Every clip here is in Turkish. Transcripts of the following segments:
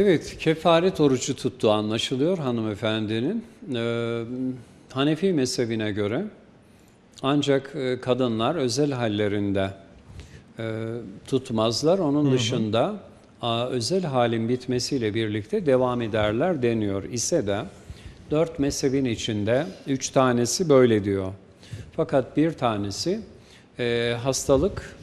Evet, kefaret orucu tuttuğu anlaşılıyor hanımefendinin. Ee, Hanefi mezhebine göre ancak e, kadınlar özel hallerinde e, tutmazlar. Onun dışında a, özel halin bitmesiyle birlikte devam ederler deniyor ise de dört mezhebin içinde üç tanesi böyle diyor. Fakat bir tanesi e, hastalık,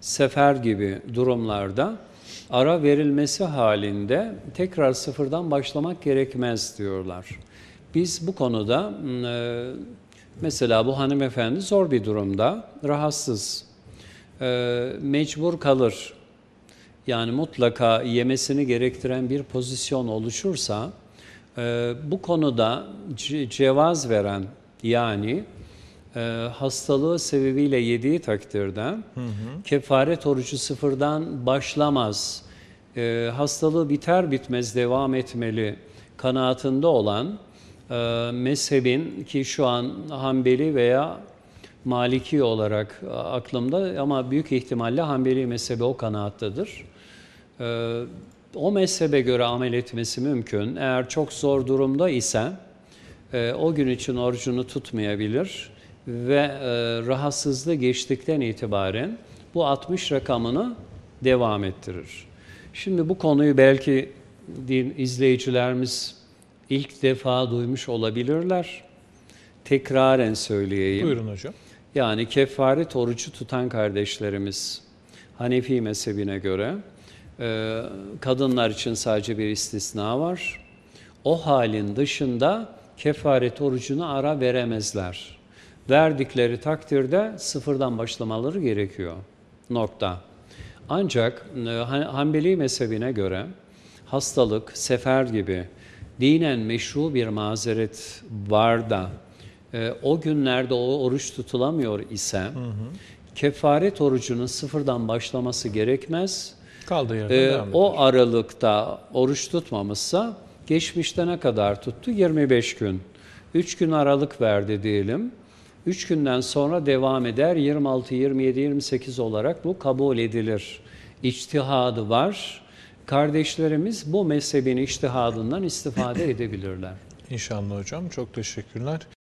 sefer gibi durumlarda ara verilmesi halinde tekrar sıfırdan başlamak gerekmez diyorlar. Biz bu konuda e, mesela bu hanımefendi zor bir durumda, rahatsız, e, mecbur kalır. Yani mutlaka yemesini gerektiren bir pozisyon oluşursa e, bu konuda ce- cevaz veren yani e, hastalığı sebebiyle yediği takdirde kefaret orucu sıfırdan başlamaz. E, hastalığı biter bitmez devam etmeli kanaatinde olan e, mezhebin ki şu an Hanbeli veya Maliki olarak e, aklımda ama büyük ihtimalle Hanbeli mezhebi o kanaattadır. E, o mezhebe göre amel etmesi mümkün. Eğer çok zor durumda ise e, o gün için orucunu tutmayabilir ve e, rahatsızlığı geçtikten itibaren bu 60 rakamını devam ettirir. Şimdi bu konuyu belki din izleyicilerimiz ilk defa duymuş olabilirler. Tekraren söyleyeyim. Buyurun hocam. Yani kefaret orucu tutan kardeşlerimiz Hanefi mezhebine göre e, kadınlar için sadece bir istisna var. O halin dışında kefaret orucuna ara veremezler. Verdikleri takdirde sıfırdan başlamaları gerekiyor. Nokta. Ancak e, Han- Hanbeli mezhebine göre hastalık, sefer gibi dinen meşru bir mazeret var da e, o günlerde o oruç tutulamıyor ise kefaret orucunun sıfırdan başlaması gerekmez. Kaldığı yerden devam o aralıkta oruç tutmamışsa geçmişte ne kadar tuttu? 25 gün. 3 gün aralık verdi diyelim. 3 günden sonra devam eder. 26, 27, 28 olarak bu kabul edilir. İçtihadı var. Kardeşlerimiz bu mezhebin içtihadından istifade edebilirler. İnşallah hocam. Çok teşekkürler.